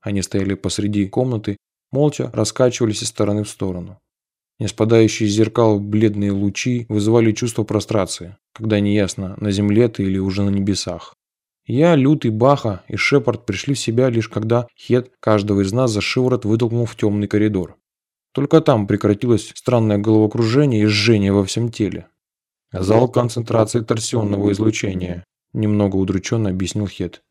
Они стояли посреди комнаты, молча раскачивались из стороны в сторону. Не спадающие из зеркал бледные лучи вызывали чувство прострации, когда неясно, на земле ты или уже на небесах. Я, Лютый, Баха и Шепард пришли в себя лишь когда Хет каждого из нас за шиворот вытолкнул в темный коридор. Только там прекратилось странное головокружение и жжение во всем теле. «Зал концентрации торсионного излучения», – немного удрученно объяснил Хет.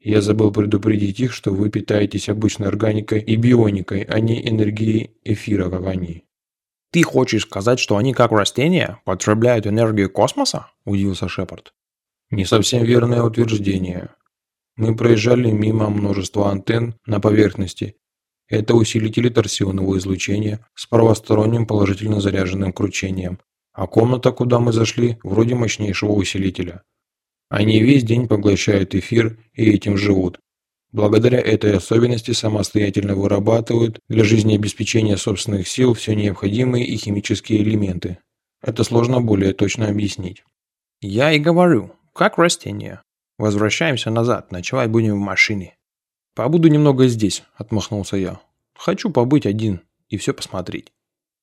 «Я забыл предупредить их, что вы питаетесь обычной органикой и бионикой, а не энергией эфира, как они». «Ты хочешь сказать, что они, как растения, потребляют энергию космоса?» – удивился Шепард. «Не совсем верное утверждение. Мы проезжали мимо множества антенн на поверхности. Это усилители торсионного излучения с правосторонним положительно заряженным кручением. А комната, куда мы зашли, вроде мощнейшего усилителя. Они весь день поглощают эфир и этим живут. Благодаря этой особенности самостоятельно вырабатывают для жизнеобеспечения собственных сил все необходимые и химические элементы. Это сложно более точно объяснить. Я и говорю, как растение. Возвращаемся назад, ночевать будем в машине. Побуду немного здесь, отмахнулся я. Хочу побыть один и все посмотреть.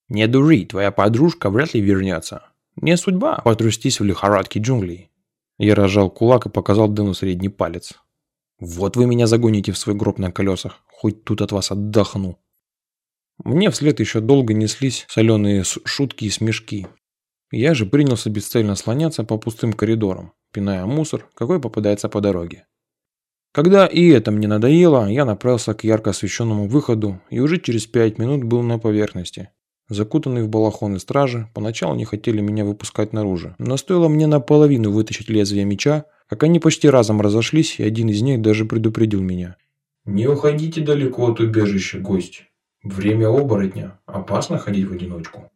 Не дури, твоя подружка вряд ли вернется. Не судьба потрустись в лихорадке джунглей. Я разжал кулак и показал Дэну средний палец. Вот вы меня загоните в свой гроб на колесах, хоть тут от вас отдохну. Мне вслед еще долго неслись соленые шутки и смешки. Я же принялся бесцельно слоняться по пустым коридорам, пиная мусор, какой попадается по дороге. Когда и это мне надоело, я направился к ярко освещенному выходу и уже через пять минут был на поверхности. Закутанные в балахоны стражи поначалу не хотели меня выпускать наружу, но стоило мне наполовину вытащить лезвие меча, как они почти разом разошлись, и один из них даже предупредил меня. «Не уходите далеко от убежища, гость. Время оборотня. Опасно ходить в одиночку».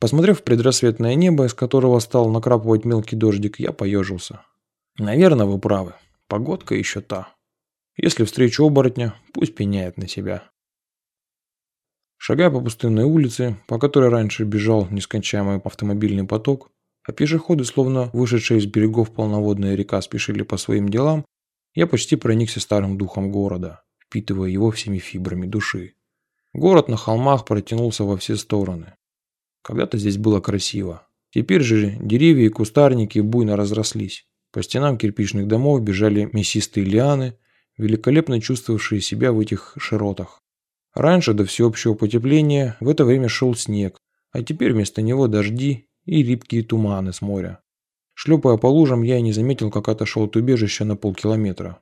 Посмотрев в предрассветное небо, из которого стал накрапывать мелкий дождик, я поежился. Наверное, вы правы. Погодка еще та. Если встречу оборотня, пусть пеняет на себя. Шагая по пустынной улице, по которой раньше бежал нескончаемый автомобильный поток, а пешеходы, словно вышедшие из берегов полноводная река, спешили по своим делам, я почти проникся старым духом города, впитывая его всеми фибрами души. Город на холмах протянулся во все стороны. Когда-то здесь было красиво. Теперь же деревья и кустарники буйно разрослись. По стенам кирпичных домов бежали мясистые лианы, великолепно чувствовавшие себя в этих широтах. Раньше, до всеобщего потепления, в это время шел снег, а теперь вместо него дожди и липкие туманы с моря. Шлепая по лужам, я и не заметил, как отошел от убежища на полкилометра.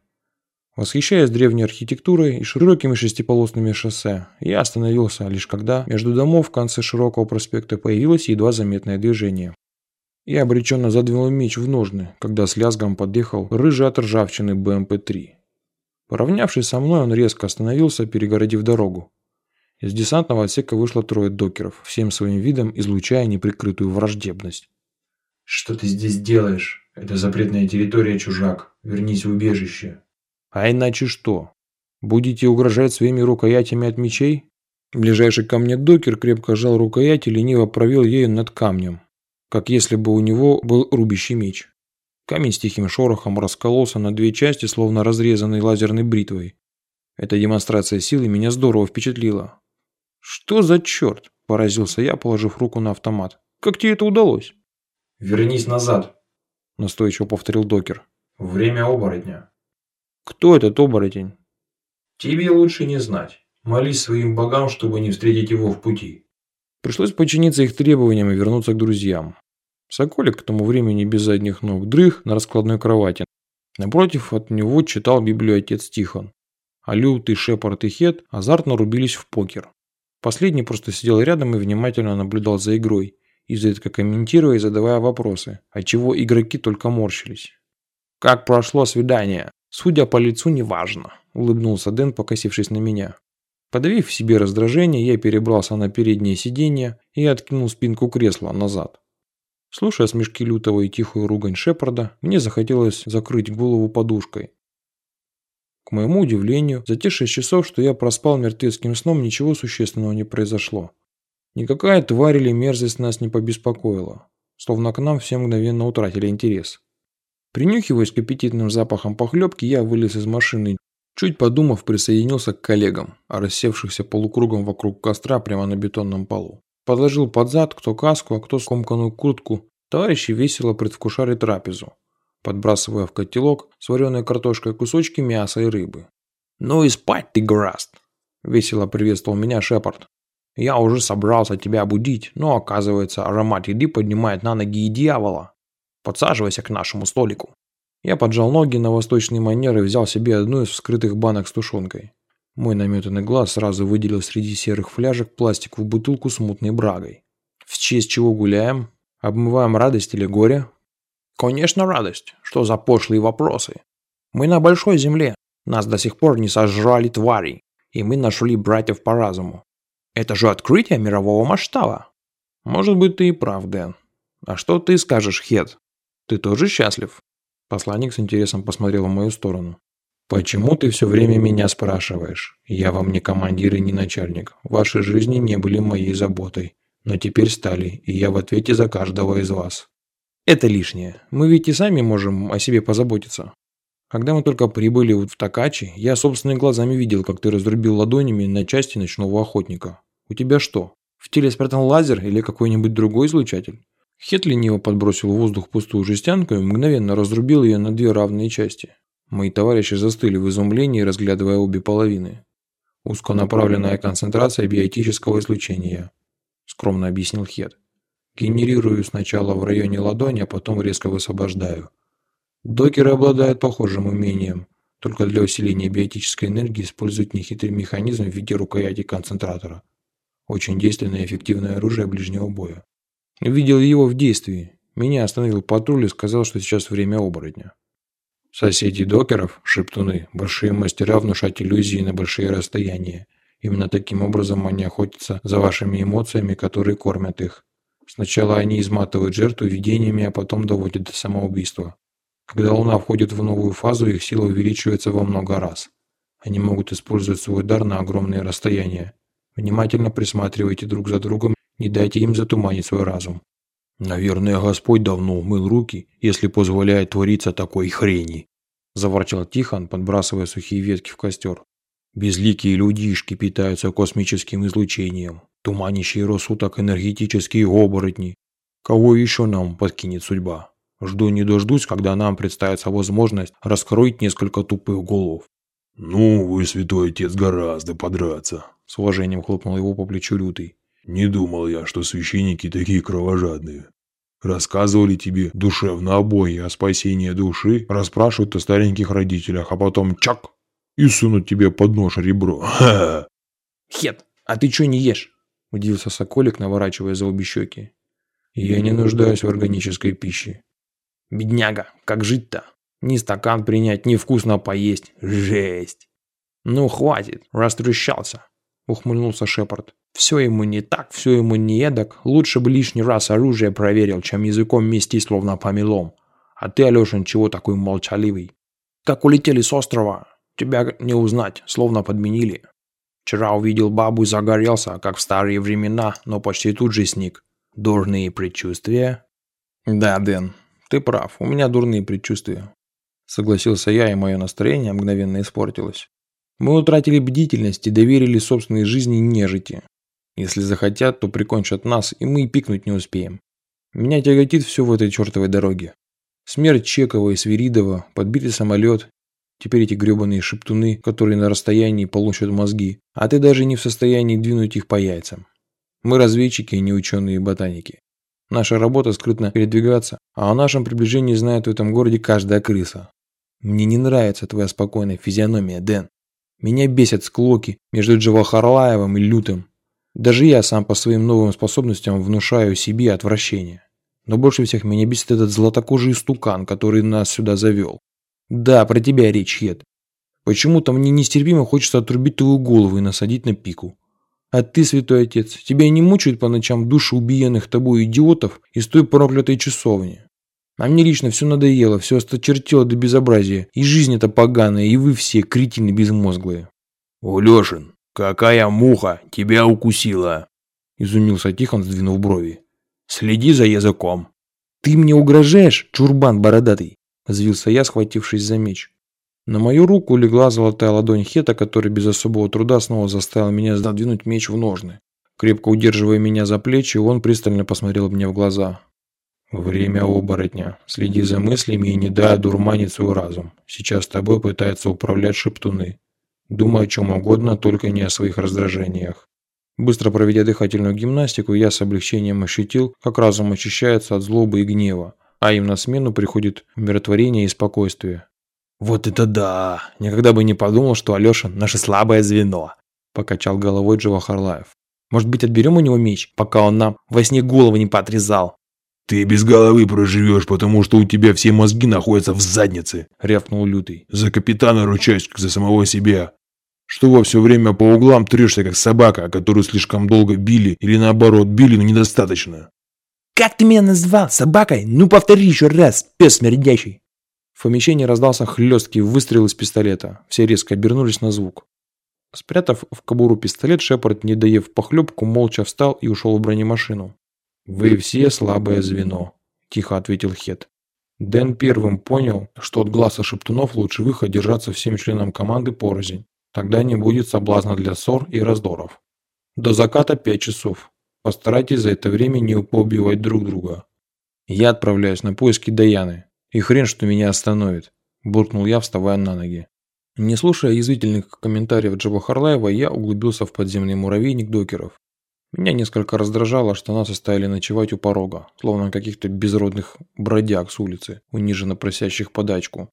Восхищаясь древней архитектурой и широкими шестиполосными шоссе, я остановился лишь когда между домов в конце широкого проспекта появилось едва заметное движение. Я обреченно задвинул меч в ножны, когда с лязгом подъехал рыжий от ржавчины БМП-3. Поравнявшись со мной, он резко остановился, перегородив дорогу. Из десантного отсека вышло трое докеров, всем своим видом излучая неприкрытую враждебность. «Что ты здесь делаешь? Это запретная территория, чужак. Вернись в убежище». «А иначе что? Будете угрожать своими рукоятями от мечей?» Ближайший ко мне докер крепко сжал рукоять и лениво провел ею над камнем, как если бы у него был рубящий меч. Камень с тихим шорохом раскололся на две части, словно разрезанный лазерной бритвой. Эта демонстрация силы меня здорово впечатлила. «Что за черт?» – поразился я, положив руку на автомат. «Как тебе это удалось?» «Вернись назад», – настойчиво повторил докер. «Время оборотня». «Кто этот оборотень?» «Тебе лучше не знать. Молись своим богам, чтобы не встретить его в пути». Пришлось подчиниться их требованиям и вернуться к друзьям. Соколик к тому времени без задних ног дрых на раскладной кровати. Напротив от него читал Библию отец Тихон. А Лютый, Шепард и Хет азартно рубились в покер. Последний просто сидел рядом и внимательно наблюдал за игрой, изредка комментируя и задавая вопросы, отчего игроки только морщились. «Как прошло свидание? Судя по лицу, неважно», – улыбнулся Дэн, покосившись на меня. Подавив в себе раздражение, я перебрался на переднее сиденье и откинул спинку кресла назад. Слушая смешки лютого и тихую ругань Шепарда, мне захотелось закрыть голову подушкой, к моему удивлению, за те шесть часов, что я проспал мертвецким сном, ничего существенного не произошло. Никакая тварь или мерзость нас не побеспокоила, словно к нам все мгновенно утратили интерес. Принюхиваясь к аппетитным запахам похлебки, я вылез из машины. Чуть подумав, присоединился к коллегам, рассевшихся полукругом вокруг костра прямо на бетонном полу. Подложил под зад кто каску, а кто скомканную куртку. Товарищи весело предвкушали трапезу, подбрасывая в котелок с вареной картошкой кусочки мяса и рыбы. «Ну и спать ты, Граст!» – весело приветствовал меня Шепард. «Я уже собрался тебя будить, но оказывается, аромат еды поднимает на ноги и дьявола. Подсаживайся к нашему столику». Я поджал ноги на восточный манер и взял себе одну из вскрытых банок с тушенкой. Мой наметанный глаз сразу выделил среди серых фляжек пластиковую бутылку с мутной брагой. В честь чего гуляем? Обмываем радость или горе? Конечно, радость. Что за пошлые вопросы? Мы на большой земле. Нас до сих пор не сожрали твари. И мы нашли братьев по разуму. Это же открытие мирового масштаба. Может быть, ты и прав, Дэн. А что ты скажешь, Хед? Ты тоже счастлив? Посланник с интересом посмотрел в мою сторону. «Почему ты все время меня спрашиваешь? Я вам не командир и не начальник. Ваши жизни не были моей заботой. Но теперь стали, и я в ответе за каждого из вас». «Это лишнее. Мы ведь и сами можем о себе позаботиться. Когда мы только прибыли в Такачи, я собственными глазами видел, как ты разрубил ладонями на части ночного охотника. У тебя что, в теле спрятан лазер или какой-нибудь другой излучатель?» Хет лениво подбросил в воздух пустую жестянку и мгновенно разрубил ее на две равные части. Мои товарищи застыли в изумлении, разглядывая обе половины. «Узконаправленная концентрация биотического излучения», – скромно объяснил Хет. «Генерирую сначала в районе ладони, а потом резко высвобождаю. Докеры обладают похожим умением, только для усиления биотической энергии используют нехитрый механизм в виде рукояти концентратора. Очень действенное и эффективное оружие ближнего боя. Видел его в действии. Меня остановил патруль и сказал, что сейчас время оборотня. Соседи докеров, шептуны, большие мастера внушать иллюзии на большие расстояния. Именно таким образом они охотятся за вашими эмоциями, которые кормят их. Сначала они изматывают жертву видениями, а потом доводят до самоубийства. Когда Луна входит в новую фазу, их сила увеличивается во много раз. Они могут использовать свой дар на огромные расстояния. Внимательно присматривайте друг за другом не дайте им затуманить свой разум. Наверное, Господь давно умыл руки, если позволяет твориться такой хрени. Заворчал Тихон, подбрасывая сухие ветки в костер. Безликие людишки питаются космическим излучением, туманящие рассудок энергетические оборотни. Кого еще нам подкинет судьба? Жду не дождусь, когда нам представится возможность раскроить несколько тупых голов. «Ну, вы, святой отец, гораздо подраться», — с уважением хлопнул его по плечу Лютый. Не думал я, что священники такие кровожадные. Рассказывали тебе душевно обои о спасении души, расспрашивают о стареньких родителях, а потом чак и сунут тебе под нож ребро. Ха! Хет, а ты что не ешь? Удивился Соколик, наворачивая за обе щеки. Я не нуждаюсь в органической пище. Бедняга, как жить-то? Ни стакан принять, ни вкусно поесть. Жесть. Ну хватит, растрещался ухмыльнулся Шепард. «Все ему не так, все ему не эдак. Лучше бы лишний раз оружие проверил, чем языком мести словно помелом. А ты, Алешин, чего такой молчаливый? Как улетели с острова, тебя не узнать, словно подменили. Вчера увидел бабу и загорелся, как в старые времена, но почти тут же сник. Дурные предчувствия?» «Да, Дэн, ты прав, у меня дурные предчувствия». Согласился я, и мое настроение мгновенно испортилось. Мы утратили бдительность и доверили собственной жизни нежити. Если захотят, то прикончат нас, и мы и пикнуть не успеем. Меня тяготит все в этой чертовой дороге. Смерть Чекова и Свиридова, подбитый самолет, теперь эти гребаные шептуны, которые на расстоянии получат мозги, а ты даже не в состоянии двинуть их по яйцам. Мы разведчики, а не ученые и ботаники. Наша работа скрытно передвигаться, а о нашем приближении знает в этом городе каждая крыса. Мне не нравится твоя спокойная физиономия, Дэн. Меня бесят склоки между Джавахарлаевым и Лютым. Даже я сам по своим новым способностям внушаю себе отвращение. Но больше всех меня бесит этот златокожий стукан, который нас сюда завел. Да, про тебя речь, Хед. Почему-то мне нестерпимо хочется отрубить твою голову и насадить на пику. А ты, святой отец, тебя не мучают по ночам души убиенных тобой идиотов из той проклятой часовни? А мне лично все надоело, все осточертело до безобразия. И жизнь эта поганая, и вы все кретины безмозглые. Улешин, какая муха тебя укусила? Изумился Тихон, сдвинув брови. Следи за языком. Ты мне угрожаешь, чурбан бородатый? Взвился я, схватившись за меч. На мою руку легла золотая ладонь Хета, который без особого труда снова заставил меня задвинуть меч в ножны. Крепко удерживая меня за плечи, он пристально посмотрел мне в глаза. «Время оборотня. Следи за мыслями и не дай одурманить свой разум. Сейчас тобой пытаются управлять шептуны. Думай о чем угодно, только не о своих раздражениях». Быстро проведя дыхательную гимнастику, я с облегчением ощутил, как разум очищается от злобы и гнева, а им на смену приходит умиротворение и спокойствие. «Вот это да! Никогда бы не подумал, что Алеша – наше слабое звено!» – покачал головой Джива Харлаев. «Может быть, отберем у него меч, пока он нам во сне голову не поотрезал?» «Ты без головы проживешь, потому что у тебя все мозги находятся в заднице!» – рявкнул Лютый. «За капитана ручаюсь, как за самого себя!» Что во все время по углам трешься, как собака, которую слишком долго били, или наоборот, били, но недостаточно? «Как ты меня назвал? Собакой? Ну повтори еще раз, пес смердящий!» В помещении раздался хлесткий выстрел из пистолета. Все резко обернулись на звук. Спрятав в кобуру пистолет, Шепард, не доев похлебку, молча встал и ушел в бронемашину. «Вы все слабое звено», – тихо ответил Хет. Дэн первым понял, что от глаза шептунов лучше выход держаться всем членам команды порознь. Тогда не будет соблазна для ссор и раздоров. До заката пять часов. Постарайтесь за это время не поубивать друг друга. Я отправляюсь на поиски Даяны. И хрен, что меня остановит, буркнул я, вставая на ноги. Не слушая язвительных комментариев Джаба Харлаева, я углубился в подземный муравейник докеров. Меня несколько раздражало, что нас оставили ночевать у порога, словно каких-то безродных бродяг с улицы, униженно просящих подачку.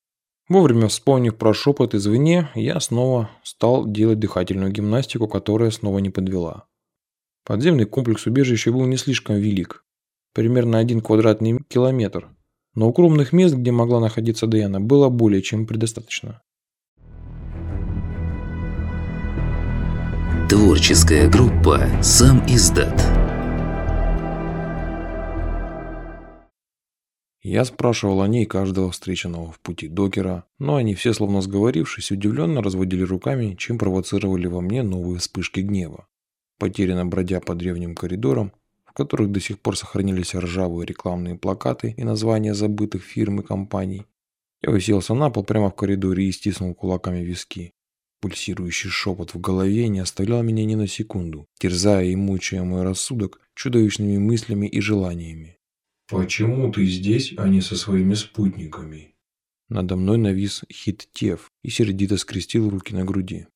Вовремя вспомнив про шепот извне, я снова стал делать дыхательную гимнастику, которая снова не подвела. Подземный комплекс убежища был не слишком велик, примерно один квадратный километр, но укромных мест, где могла находиться Даяна, было более чем предостаточно. Творческая группа «Сам издат». Я спрашивал о ней каждого встреченного в пути докера, но они все, словно сговорившись, удивленно разводили руками, чем провоцировали во мне новые вспышки гнева. Потерянно бродя по древним коридорам, которых до сих пор сохранились ржавые рекламные плакаты и названия забытых фирм и компаний. Я уселся на пол прямо в коридоре и стиснул кулаками виски. Пульсирующий шепот в голове не оставлял меня ни на секунду, терзая и мучая мой рассудок чудовищными мыслями и желаниями. «Почему ты здесь, а не со своими спутниками?» Надо мной навис хит Тев и сердито скрестил руки на груди.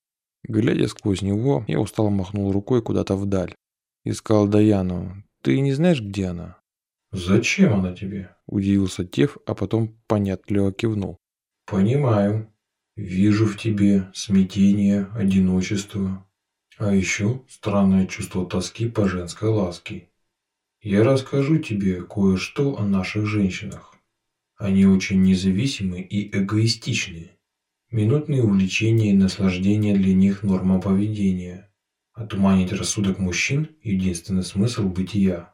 Глядя сквозь него, я устало махнул рукой куда-то вдаль. Искал Даяну, ты не знаешь, где она? Зачем она тебе? Удивился Тев, а потом понятливо кивнул. Понимаю. Вижу в тебе смятение, одиночество, а еще странное чувство тоски по женской ласке. Я расскажу тебе кое-что о наших женщинах. Они очень независимы и эгоистичны. Минутные увлечения и наслаждения для них норма поведения. Отуманить рассудок мужчин – единственный смысл бытия.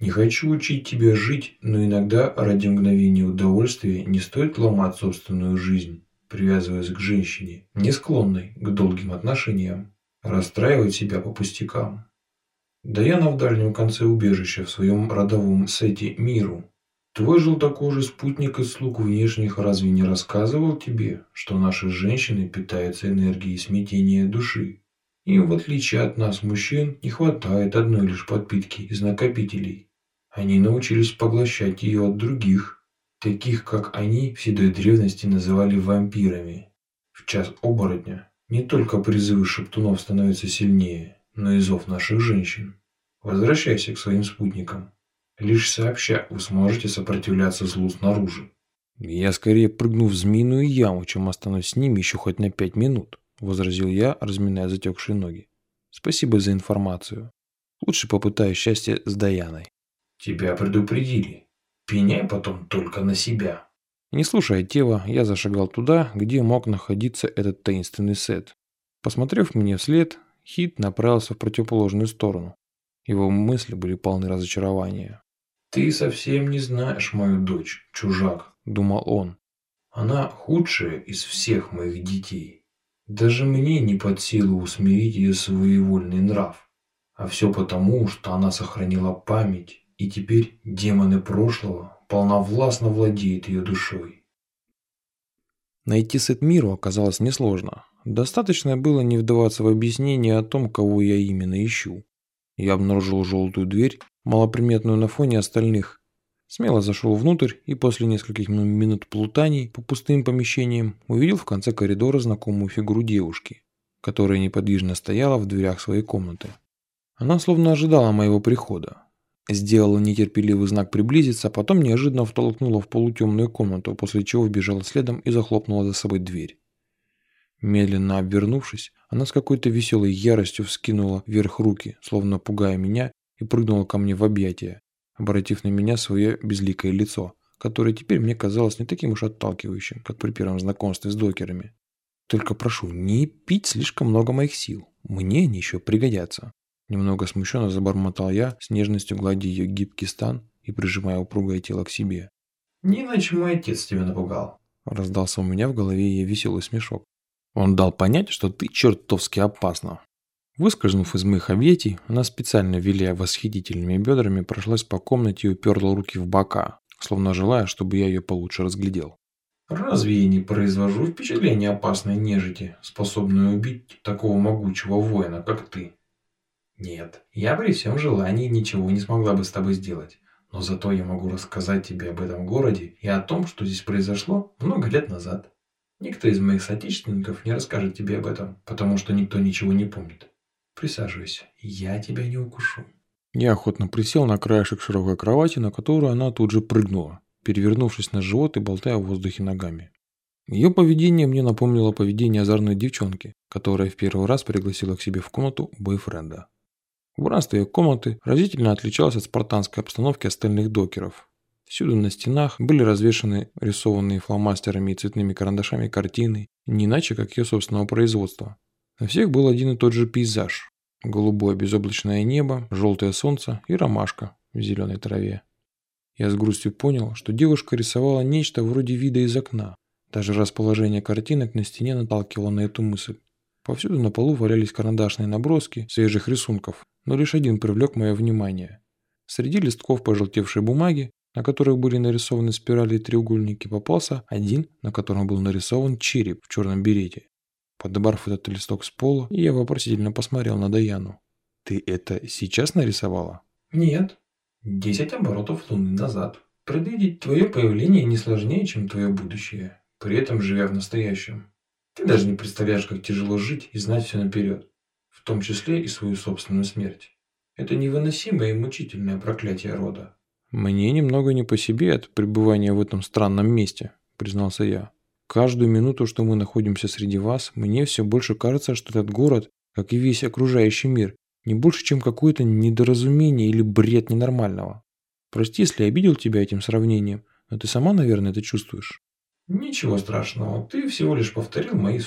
Не хочу учить тебя жить, но иногда ради мгновения удовольствия не стоит ломать собственную жизнь, привязываясь к женщине, не склонной к долгим отношениям, расстраивать себя по пустякам. Даяна в дальнем конце убежища в своем родовом сете миру. Твой желтокожий спутник из слуг внешних разве не рассказывал тебе, что наши женщины питаются энергией смятения души? Им, в отличие от нас, мужчин, не хватает одной лишь подпитки из накопителей. Они научились поглощать ее от других, таких как они в седой древности называли вампирами. В час оборотня не только призывы шептунов становятся сильнее, но и зов наших женщин. Возвращайся к своим спутникам. Лишь сообща вы сможете сопротивляться злу снаружи. Я скорее прыгну в змеиную яму, чем останусь с ними еще хоть на пять минут. – возразил я, разминая затекшие ноги. «Спасибо за информацию. Лучше попытаюсь счастье с Даяной». «Тебя предупредили. Пеняй потом только на себя». Не слушая Тева, я зашагал туда, где мог находиться этот таинственный сет. Посмотрев мне вслед, Хит направился в противоположную сторону. Его мысли были полны разочарования. «Ты совсем не знаешь мою дочь, чужак», – думал он. «Она худшая из всех моих детей. Даже мне не под силу усмирить ее своевольный нрав. А все потому, что она сохранила память, и теперь демоны прошлого полновластно владеют ее душой. Найти сет миру оказалось несложно. Достаточно было не вдаваться в объяснение о том, кого я именно ищу. Я обнаружил желтую дверь, малоприметную на фоне остальных. Смело зашел внутрь и после нескольких минут плутаний по пустым помещениям увидел в конце коридора знакомую фигуру девушки, которая неподвижно стояла в дверях своей комнаты. Она словно ожидала моего прихода. Сделала нетерпеливый знак приблизиться, а потом неожиданно втолкнула в полутемную комнату, после чего вбежала следом и захлопнула за собой дверь. Медленно обвернувшись, она с какой-то веселой яростью вскинула вверх руки, словно пугая меня, и прыгнула ко мне в объятия, обратив на меня свое безликое лицо, которое теперь мне казалось не таким уж отталкивающим, как при первом знакомстве с докерами. Только прошу, не пить слишком много моих сил. Мне они еще пригодятся. Немного смущенно забормотал я, с нежностью гладя ее гибкий стан и прижимая упругое тело к себе. «Не иначе мой отец тебя напугал», — раздался у меня в голове ее веселый смешок. Он дал понять, что ты чертовски опасна. Выскользнув из моих объятий, она специально, виляя восхитительными бедрами, прошлась по комнате и уперла руки в бока, словно желая, чтобы я ее получше разглядел. «Разве я не произвожу впечатление опасной нежити, способной убить такого могучего воина, как ты?» Нет, я при всем желании ничего не смогла бы с тобой сделать. Но зато я могу рассказать тебе об этом городе и о том, что здесь произошло много лет назад. Никто из моих соотечественников не расскажет тебе об этом, потому что никто ничего не помнит. Присаживайся, я тебя не укушу. Я охотно присел на краешек широкой кровати, на которую она тут же прыгнула, перевернувшись на живот и болтая в воздухе ногами. Ее поведение мне напомнило поведение озорной девчонки, которая в первый раз пригласила к себе в комнату бойфренда. Убранство ее комнаты разительно отличалось от спартанской обстановки остальных докеров. Всюду на стенах были развешаны рисованные фломастерами и цветными карандашами картины, не иначе, как ее собственного производства. На всех был один и тот же пейзаж. Голубое безоблачное небо, желтое солнце и ромашка в зеленой траве. Я с грустью понял, что девушка рисовала нечто вроде вида из окна. Даже расположение картинок на стене наталкивало на эту мысль. Повсюду на полу валялись карандашные наброски свежих рисунков, но лишь один привлек мое внимание. Среди листков пожелтевшей бумаги, на которых были нарисованы спирали и треугольники, попался один, на котором был нарисован череп в черном берете. Подобрав этот листок с пола, я вопросительно посмотрел на Даяну. «Ты это сейчас нарисовала?» «Нет. Десять оборотов луны назад. Предвидеть твое появление не сложнее, чем твое будущее, при этом живя в настоящем. Ты даже не представляешь, как тяжело жить и знать все наперед, в том числе и свою собственную смерть. Это невыносимое и мучительное проклятие рода. «Мне немного не по себе от пребывания в этом странном месте», – признался я. «Каждую минуту, что мы находимся среди вас, мне все больше кажется, что этот город, как и весь окружающий мир, не больше, чем какое-то недоразумение или бред ненормального. Прости, если обидел тебя этим сравнением, но ты сама, наверное, это чувствуешь». Ничего страшного, ты всего лишь повторил мои